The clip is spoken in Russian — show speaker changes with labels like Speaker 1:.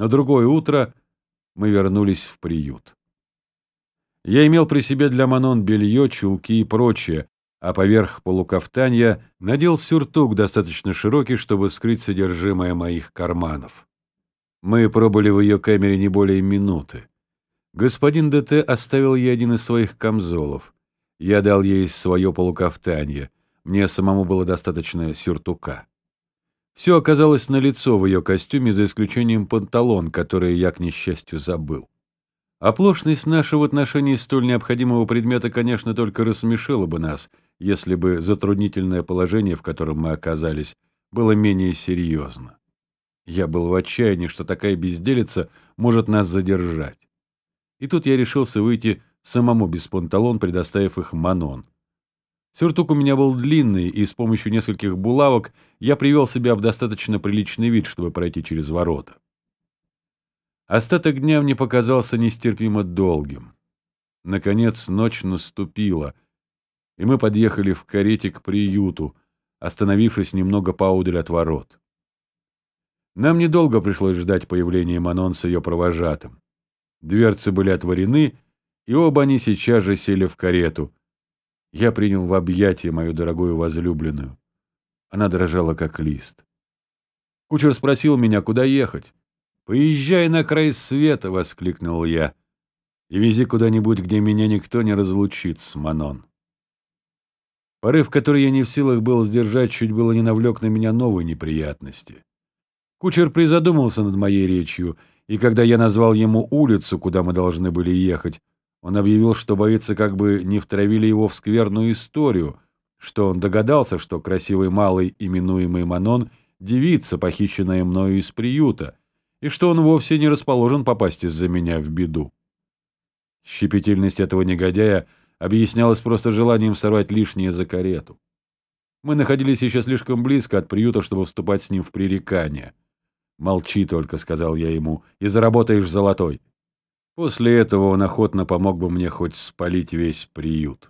Speaker 1: На другое утро мы вернулись в приют. Я имел при себе для Манон белье, чулки и прочее, а поверх полукафтанья надел сюртук достаточно широкий, чтобы скрыть содержимое моих карманов. Мы пробыли в ее камере не более минуты. Господин ДТ оставил ей один из своих камзолов. Я дал ей свое полукафтанье. Мне самому было достаточно сюртука. Все оказалось налицо в ее костюме, за исключением панталон, который я, к несчастью, забыл. Оплошность нашего отношения столь необходимого предмета, конечно, только рассмешила бы нас, если бы затруднительное положение, в котором мы оказались, было менее серьезно. Я был в отчаянии, что такая безделица может нас задержать. И тут я решился выйти самому без панталон, предоставив их Манон. Сюртук у меня был длинный, и с помощью нескольких булавок я привел себя в достаточно приличный вид, чтобы пройти через ворота. Остаток дня мне показался нестерпимо долгим. Наконец ночь наступила, и мы подъехали в карете к приюту, остановившись немного поудаль от ворот. Нам недолго пришлось ждать появления Манон с ее провожатым. Дверцы были отворены, и оба они сейчас же сели в карету. Я принял в объятия мою дорогую возлюбленную. Она дрожала, как лист. Кучер спросил меня, куда ехать. «Поезжай на край света!» — воскликнул я. «И вези куда-нибудь, где меня никто не разлучит с Манон». Порыв, который я не в силах был сдержать, чуть было не навлек на меня новые неприятности. Кучер призадумался над моей речью, и когда я назвал ему улицу, куда мы должны были ехать, он объявил, что боится, как бы не втравили его в скверную историю, что он догадался, что красивый малый, именуемый Манон, девица, похищенная мною из приюта, и что он вовсе не расположен попасть из-за меня в беду. Щепетильность этого негодяя объяснялась просто желанием сорвать лишнее за карету. Мы находились еще слишком близко от приюта, чтобы вступать с ним в пререкание. «Молчи только», — сказал я ему, — «и заработаешь золотой». После этого он охотно помог бы мне хоть спалить весь приют.